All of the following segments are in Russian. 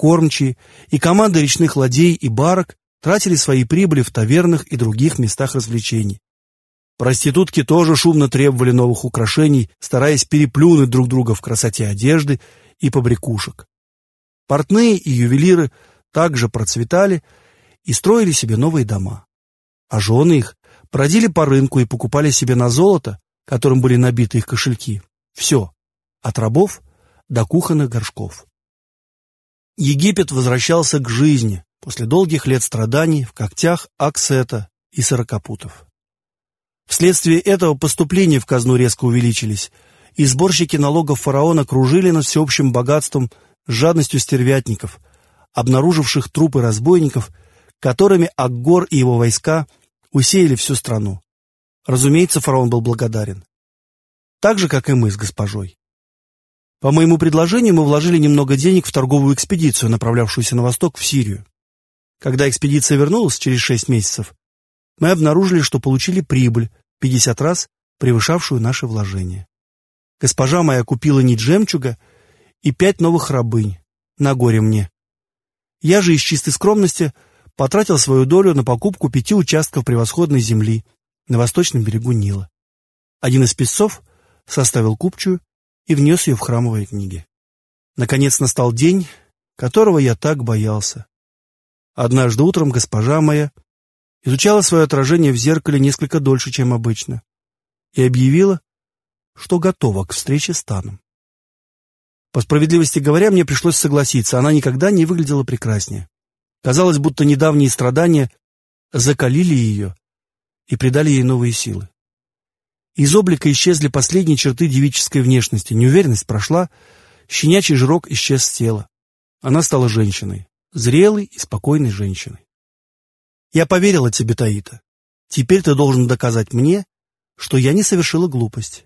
кормчие и команды речных ладей и барок тратили свои прибыли в тавернах и других местах развлечений. Проститутки тоже шумно требовали новых украшений, стараясь переплюнуть друг друга в красоте одежды и побрякушек. Портные и ювелиры также процветали и строили себе новые дома. А жены их бродили по рынку и покупали себе на золото, которым были набиты их кошельки, все, от рабов до кухонных горшков. Египет возвращался к жизни после долгих лет страданий в когтях Аксета и Сорокопутов. Вследствие этого поступления в казну резко увеличились, и сборщики налогов фараона кружили над всеобщим богатством с жадностью стервятников, обнаруживших трупы разбойников, которыми Акгор и его войска усеяли всю страну. Разумеется, фараон был благодарен. Так же, как и мы с госпожой. По моему предложению мы вложили немного денег в торговую экспедицию, направлявшуюся на восток, в Сирию. Когда экспедиция вернулась через шесть месяцев, мы обнаружили, что получили прибыль, 50 раз превышавшую наши вложения. Госпожа моя купила нить жемчуга и пять новых рабынь, на горе мне. Я же из чистой скромности потратил свою долю на покупку пяти участков превосходной земли на восточном берегу Нила. Один из песцов составил купчую и внес ее в храмовые книги. Наконец настал день, которого я так боялся. Однажды утром госпожа моя изучала свое отражение в зеркале несколько дольше, чем обычно, и объявила, что готова к встрече с Таном. По справедливости говоря, мне пришлось согласиться, она никогда не выглядела прекраснее. Казалось, будто недавние страдания закалили ее и придали ей новые силы. Из облика исчезли последние черты девической внешности, неуверенность прошла, щенячий жирок исчез с тела. Она стала женщиной, зрелой и спокойной женщиной. Я поверила тебе, Таита. Теперь ты должен доказать мне, что я не совершила глупость.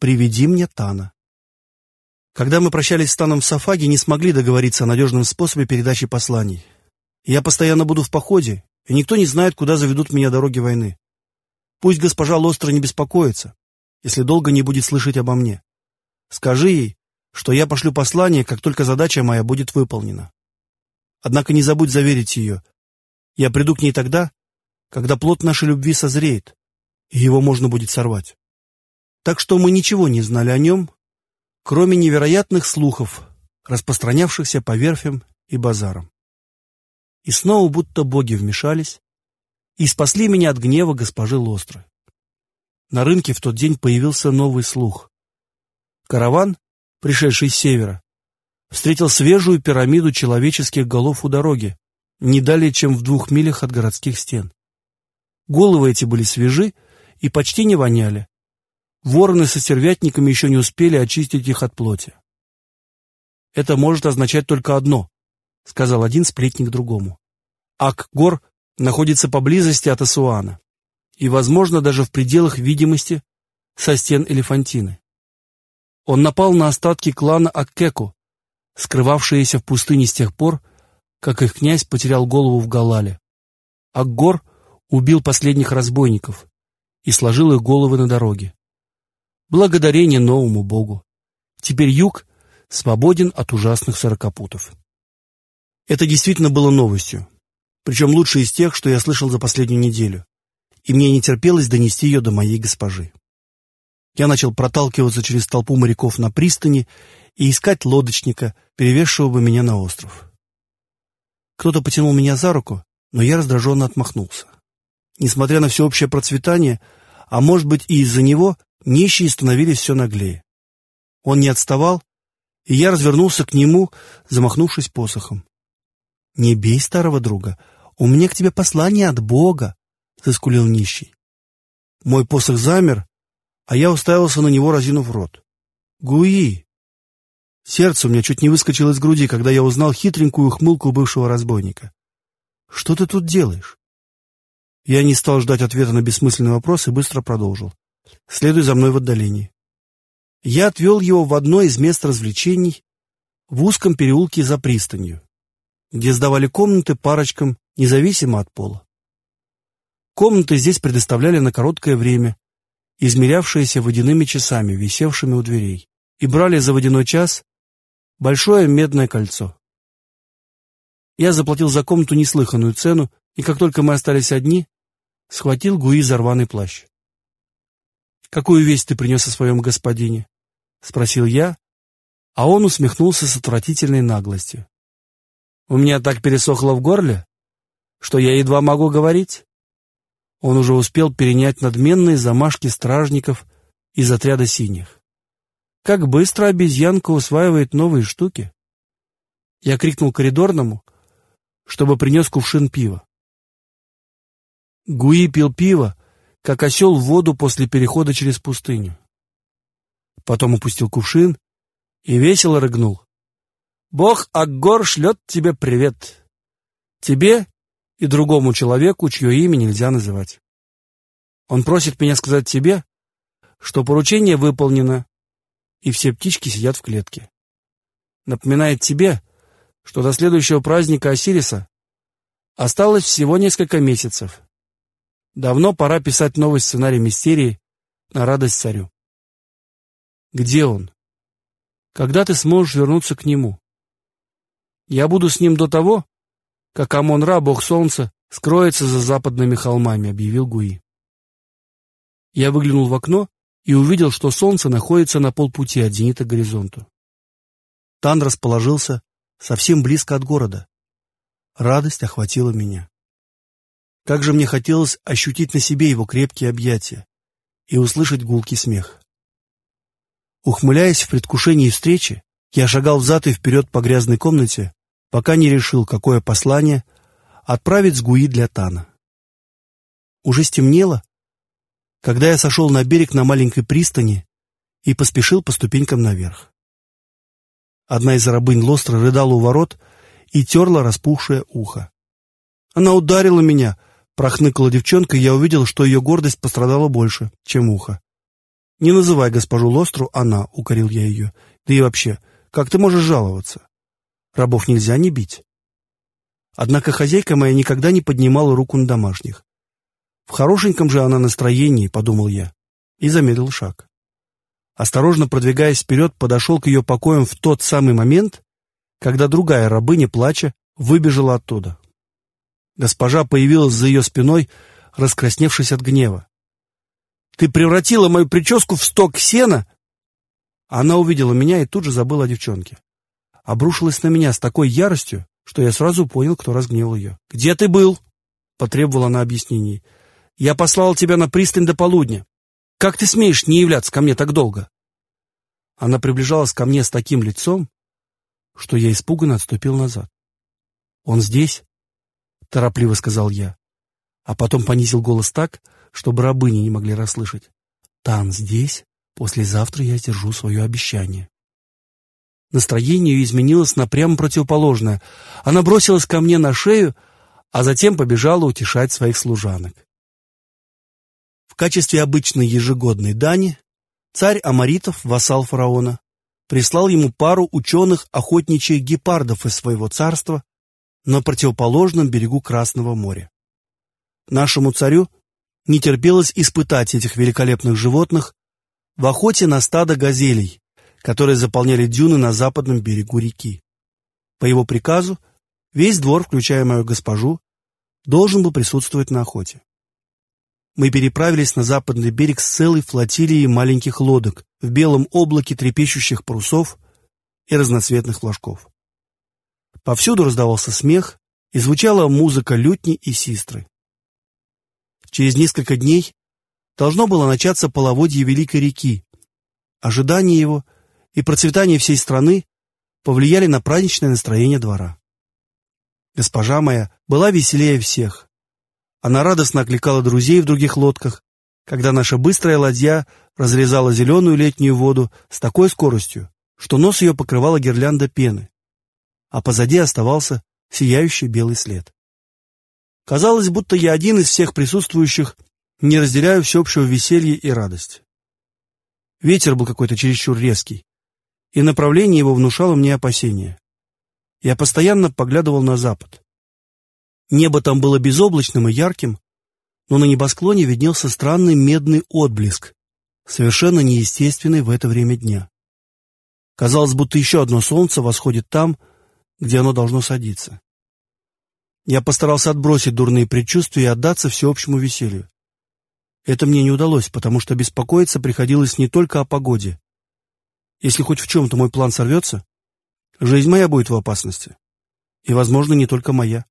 Приведи мне Тана. Когда мы прощались с Таном в Сафаге, не смогли договориться о надежном способе передачи посланий. Я постоянно буду в походе, и никто не знает, куда заведут меня дороги войны. Пусть госпожа Лостра не беспокоится, если долго не будет слышать обо мне. Скажи ей, что я пошлю послание, как только задача моя будет выполнена. Однако не забудь заверить ее. Я приду к ней тогда, когда плод нашей любви созреет, и его можно будет сорвать. Так что мы ничего не знали о нем, кроме невероятных слухов, распространявшихся по верфям и базарам. И снова будто боги вмешались, и спасли меня от гнева госпожи Лостры. На рынке в тот день появился новый слух. Караван, пришедший с севера, встретил свежую пирамиду человеческих голов у дороги, не далее, чем в двух милях от городских стен. Головы эти были свежи и почти не воняли. Вороны со стервятниками еще не успели очистить их от плоти. «Это может означать только одно», — сказал один сплетник другому. Ак-гор находится поблизости от Асуана и, возможно, даже в пределах видимости со стен Элефантины. Он напал на остатки клана Аккеку, скрывавшиеся в пустыне с тех пор, как их князь потерял голову в Галале. Акгор убил последних разбойников и сложил их головы на дороге. Благодарение новому богу. Теперь юг свободен от ужасных сорокопутов. Это действительно было новостью, причем лучшей из тех, что я слышал за последнюю неделю, и мне не терпелось донести ее до моей госпожи. Я начал проталкиваться через толпу моряков на пристани и искать лодочника, перевезшего бы меня на остров. Кто-то потянул меня за руку, но я раздраженно отмахнулся. Несмотря на всеобщее процветание, а может быть и из-за него, нищие становились все наглее. Он не отставал, и я развернулся к нему, замахнувшись посохом. «Не бей старого друга, у меня к тебе послание от Бога», — заскулил нищий. Мой посох замер, а я уставился на него, разинув рот. «Гуи!» Сердце у меня чуть не выскочило из груди, когда я узнал хитренькую ухмылку бывшего разбойника. «Что ты тут делаешь?» Я не стал ждать ответа на бессмысленный вопрос и быстро продолжил. «Следуй за мной в отдалении». Я отвел его в одно из мест развлечений в узком переулке за пристанью где сдавали комнаты парочкам, независимо от пола. Комнаты здесь предоставляли на короткое время, измерявшиеся водяными часами, висевшими у дверей, и брали за водяной час большое медное кольцо. Я заплатил за комнату неслыханную цену, и как только мы остались одни, схватил Гуи за рваный плащ. «Какую весть ты принес о своем господине?» — спросил я, а он усмехнулся с отвратительной наглостью. «У меня так пересохло в горле, что я едва могу говорить». Он уже успел перенять надменные замашки стражников из отряда синих. Как быстро обезьянка усваивает новые штуки. Я крикнул коридорному, чтобы принес кувшин пива. Гуи пил пиво, как осел в воду после перехода через пустыню. Потом упустил кувшин и весело рыгнул. «Бог Аггор шлет тебе привет. Тебе и другому человеку, чье имя нельзя называть. Он просит меня сказать тебе, что поручение выполнено, и все птички сидят в клетке. Напоминает тебе, что до следующего праздника Осириса осталось всего несколько месяцев. Давно пора писать новый сценарий мистерии на радость царю. Где он? Когда ты сможешь вернуться к нему? Я буду с ним до того, как Амон-Ра, бог солнца, скроется за западными холмами, объявил Гуи. Я выглянул в окно и увидел, что солнце находится на полпути от зенита к горизонту. Тан расположился совсем близко от города. Радость охватила меня. Как же мне хотелось ощутить на себе его крепкие объятия и услышать гулкий смех. Ухмыляясь в предвкушении встречи, я шагал взад и вперед по грязной комнате, пока не решил, какое послание отправить с Гуи для Тана. Уже стемнело, когда я сошел на берег на маленькой пристани и поспешил по ступенькам наверх. Одна из рабынь Лостра рыдала у ворот и терла распухшее ухо. «Она ударила меня!» — прохныкала девчонка, и я увидел, что ее гордость пострадала больше, чем ухо. «Не называй госпожу Лостру она», — укорил я ее. «Да и вообще, как ты можешь жаловаться? Рабов нельзя не бить». Однако хозяйка моя никогда не поднимала руку на домашних. В хорошеньком же она настроении, подумал я, и замедлил шаг. Осторожно продвигаясь вперед, подошел к ее покоям в тот самый момент, когда другая рабыня, плача, выбежала оттуда. Госпожа появилась за ее спиной, раскрасневшись от гнева. «Ты превратила мою прическу в сток сена!» Она увидела меня и тут же забыла о девчонке. Обрушилась на меня с такой яростью, что я сразу понял, кто разгневал ее. «Где ты был?» — потребовала она объяснений. Я послал тебя на пристань до полудня. Как ты смеешь не являться ко мне так долго?» Она приближалась ко мне с таким лицом, что я испуганно отступил назад. «Он здесь?» — торопливо сказал я, а потом понизил голос так, чтобы рабыни не могли расслышать. «Тан здесь? Послезавтра я сдержу свое обещание». Настроение ее изменилось на прямо противоположное. Она бросилась ко мне на шею, а затем побежала утешать своих служанок. В качестве обычной ежегодной дани царь Амаритов, вассал фараона, прислал ему пару ученых охотничьих гепардов из своего царства на противоположном берегу Красного моря. Нашему царю не терпелось испытать этих великолепных животных в охоте на стадо газелей, которые заполняли дюны на западном берегу реки. По его приказу весь двор, включая мою госпожу, должен был присутствовать на охоте мы переправились на западный берег с целой флотилией маленьких лодок в белом облаке трепещущих парусов и разноцветных флажков. Повсюду раздавался смех и звучала музыка лютни и систры. Через несколько дней должно было начаться половодье Великой реки. Ожидание его и процветание всей страны повлияли на праздничное настроение двора. Госпожа моя была веселее всех, она радостно окликала друзей в других лодках, когда наша быстрая ладья разрезала зеленую летнюю воду с такой скоростью, что нос ее покрывала гирлянда пены, а позади оставался сияющий белый след. Казалось, будто я один из всех присутствующих не разделяю всеобщего веселья и радость. Ветер был какой-то чересчур резкий, и направление его внушало мне опасения. Я постоянно поглядывал на запад. Небо там было безоблачным и ярким, но на небосклоне виднелся странный медный отблеск, совершенно неестественный в это время дня. Казалось, будто еще одно солнце восходит там, где оно должно садиться. Я постарался отбросить дурные предчувствия и отдаться всеобщему веселью. Это мне не удалось, потому что беспокоиться приходилось не только о погоде. Если хоть в чем-то мой план сорвется, жизнь моя будет в опасности. И, возможно, не только моя.